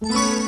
Música